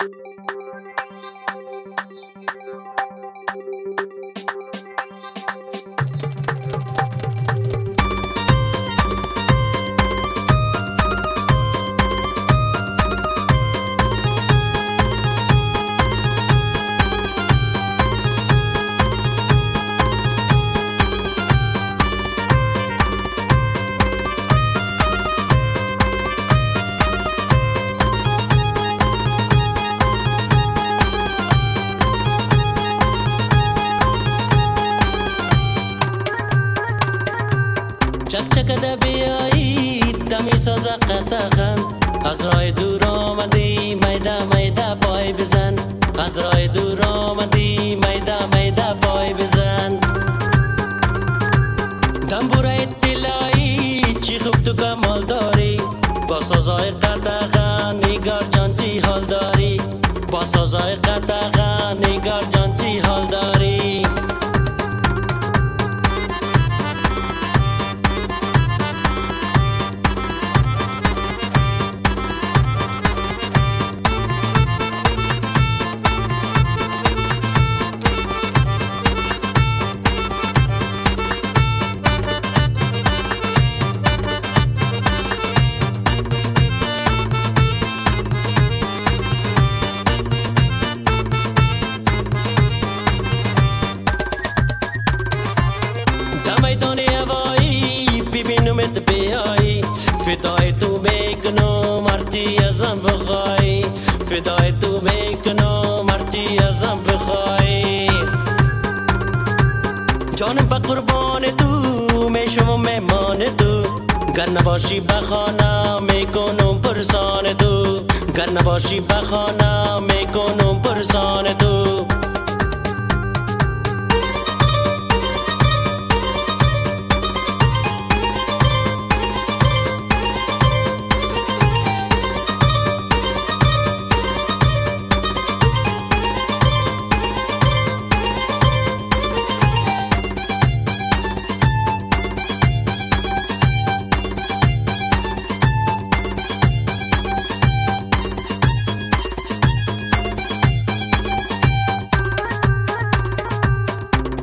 you چکده بیایی دمی ساز قطغن از راه دور آمدی میده میده پای بزن. از راه دور آمدی میده میده پای بزن. دنبوره دلایی چی خوب تو کمال داری؟ با سازای قطغن نگار جان چی حال داری؟ با سازای قطغن نگار جان بیایی فدای تو می‌کنم مرتی ازم بخوای. فدای تو می‌کنم مرتی ازم بخوای. جانم با قربان تو میشم مهمان تو. گر نباشی بخانم می‌کنم پرسان تو. گر نباشی بخانم می‌کنم پرسان تو.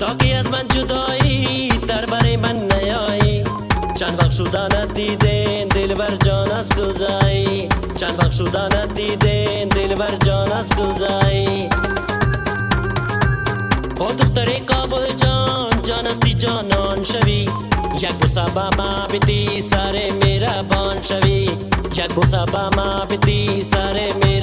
تا که از من جدایی در برای من نیایی چند وقت شدن دیدین دل بر جان از کجایی چند وقت شدن دیدین دل بر جان از کجایی با دختر کابل جان جان استی جانان شوی یک بوسه با ما بیتی سر میرا بان شوی یک بوسه با ما بیتی سر میرا بان شوی